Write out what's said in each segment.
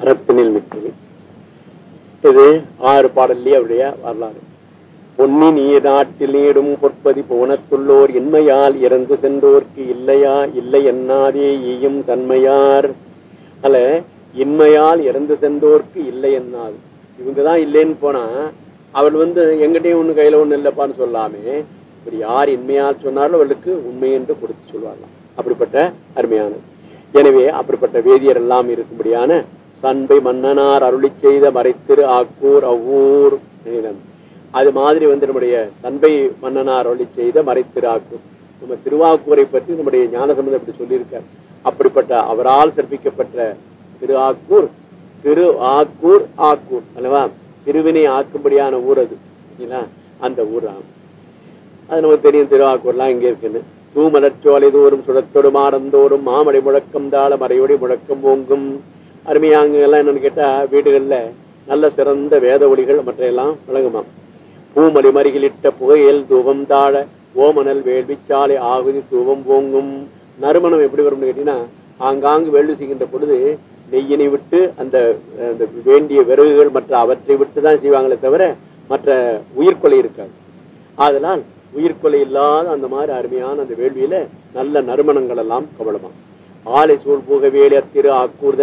அறத்தினில் மிக்கவே இது ஆறு பாடல்லே அவருடைய வரலாறு. பொன்னி நீர் நாட்டில் நீடும் பொற்பதி போனத்துள்ளோர் இன்மையால் இறந்து சென்றோர்க்கு இல்லையா? இல்லை என்னாதே ஈயும் தன்மையார். அல்ல இன்மையால் இறந்து சென்றோர்க்கு இல்லை என்னாது இவங்கதான் இல்லைன்னு போனா அவள் வந்து எங்கிட்டயும் ஒண்ணு கையில ஒண்ணு இல்லப்பான்னு சொல்லாமே. இப்படி யார் இன்மையால் சொன்னாலும் அவளுக்கு உண்மை என்று கொடுத்து சொல்வார்களாம். அப்படிப்பட்ட அருமையானது. எனவே அப்படிப்பட்ட வேதியர் எல்லாம் இருக்கும்படியான தன்பை மன்னனார் அருளி செய்த மறைத்திரு ஆக்கூர் அவ்வூர் அது மாதிரி வந்து நம்முடைய தன்பை மன்னனார் அருளி செய்த மறைத்திரு ஆக்கூர். நம்ம திருவாக்கூரை பற்றி நம்முடைய ஞானசம்பந்தம் இப்படி சொல்லியிருக்கார். அப்படிப்பட்ட அவரால் சிறப்பிக்கப்பட்ட திரு ஆக்கூர் திரு ஆக்கூர் ஆக்கூர் அல்லவா? திருவினை ஆக்கும்படியான ஊர் அது அந்த ஊர் ஆகும் அது நமக்கு தெரியும் திருவாக்கூர்லாம் இங்க இருக்குன்னு. தூமலர்ச்சோலை தோறும் சுடத்தொடு மாடந்தோறும் மாமடை முழக்கம் தாள மறையோடி முழக்கம் ஓங்கும். அருமையாங்க எல்லாம் என்னன்னு கேட்டா வீடுகள்ல நல்ல சிறந்த வேத ஒளிகள் மற்ற எல்லாம் விளங்குமாம். பூமலி மருகிலிட்ட புகையல் தூபம் தாழ ஓமனல் வேள்விச்சாலை ஆகுதி தூபம் போங்கும் நறுமணம் எப்படி வரும்னு கேட்டீங்கன்னா ஆங்காங்கு வேள்வி செய்கின்ற பொழுது நெய்யினை விட்டு அந்த அந்த வேண்டிய விறகுகள் மற்ற அவற்றை விட்டு தான் செய்வாங்களே தவிர மற்ற உயிர்கொலை இருக்காது. ஆதலால் உயிர்கொலை இல்லாத அந்த மாதிரி அருமையான அந்த வேள்வியில நல்ல நறுமணங்கள் எல்லாம் கவலமாம். ஆலை சூழ் புக வேலி அத்திரு ஆக்கூர்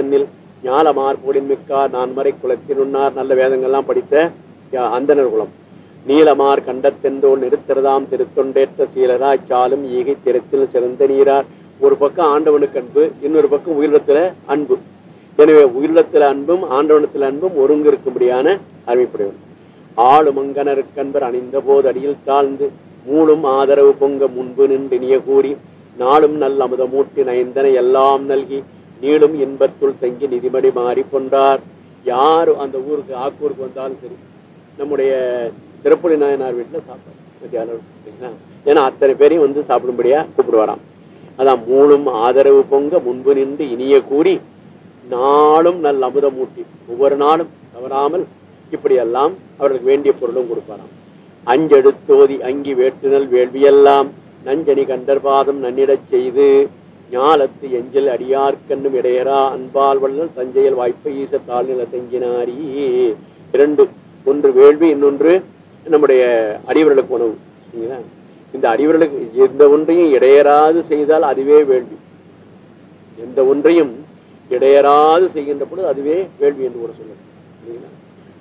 ஞாலமார் போலின் மிக்கார் நான் மறை குலத்தினுன்னார் நல்ல வேதங்கள்லாம் படித்த யா- அந்தணர் குலம். நீலமார் கண்டத்தெந்தோல் நிறுத்திரதாம் திருத்தொண்டேற்ற சீலராய் சாலும் ஈகை திறத்தில் சிறந்த நீரார். ஒரு பக்கம் ஆண்டவனுக்கு அன்பு இன்னொரு பக்கம் உயிரிழத்துல அன்பு. எனவே உயிரிழத்துல அன்பும் ஆண்டவனத்துல அன்பும் ஒருங்கு இருக்கும்படியான அறிவிப்படையவன் ஆளும் அங்கனருக்கன்பர் அணிந்த போது அடியில் தாழ்ந்து மூளும் ஆதரவு பொங்க முன்பு நின்று நிய கூறி நாளும் நல்ல அமுதமூட்டி நயந்தன எல்லாம் நல்கி நீளும் இன்பத்துள் தங்கி நிதிமணி மாறி கொண்டார். யாரு அந்த ஊருக்கு ஆக்கூருக்கு வந்தாலும் சரி நம்முடைய திருப்புலி நாயனார் வீட்டில் சாப்பாடு மத்தியானம் ஏன்னா அத்தனை பேரையும் வந்து சாப்பிடும்படியா கூப்பிடுவாராம். அதான் மூணும் ஆதரவு பொங்க முன்பு நின்று இனிய கூறி நாளும் நல்ல அமுதமூட்டி ஒவ்வொரு நாளும் தவறாமல் இப்படியெல்லாம் அவர்களுக்கு வேண்டிய பொருளும் கொடுப்பாராம். அஞ்செடுத்தோதி அங்கி வேட்டுதல் வேள்வியெல்லாம் நஞ்சனி கண்டர்பாதம் நன்னிடச் செய்து ஞாலத்து எஞ்சல் அடியார்க்கண்ணும் இடையரா அன்பால் வல்லல் தஞ்சையல் வாய்ப்பை ஈச தாழ்நில தங்கினாரி இரண்டு ஒன்று வேள்வி இன்னொன்று நம்முடைய அடிவர்களுக்கு உணவு. சரிங்களா? இந்த அடியவர்களுக்கு எந்த ஒன்றையும் இடையராது செய்தால் அதுவே வேள்வி. எந்த ஒன்றையும் இடையராது செய்கின்ற பொழுது அதுவே வேள்வி என்று கூட சொல்லுங்க சரிங்களா?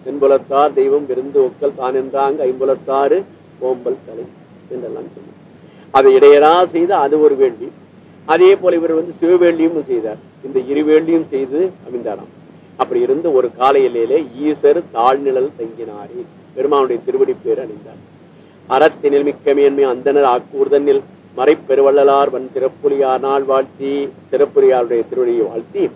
தென்புலத்தார் தெய்வம் விருந்து ஒக்கல் தான் என்றாங்க ஐம்புலத்தாறு ஓம்பல் தலை என்றெல்லாம் சொல்லுங்க அதை இடையரா செய்த அது ஒரு வேள்வி. அதே போல இவர் வந்து சிவவேள்வியும் செய்தார். இந்த இருவேள்ளியும் செய்து அமைந்தாராம். அப்படி இருந்து ஒரு கால ஈசர் தாழ்நிழல் தங்கினாரே. பெருமானுடைய திருவடி பேர் அணிந்தார். அறத்தினில் மிக்க மேன்மை அந்தனர் ஆக்கூர்தனில் மறைப்பெருவள்ளலார் வன் திறப்புலியார் நாள் வாழ்த்தி திறப்புலியாருடைய திருவடியை வாழ்த்தி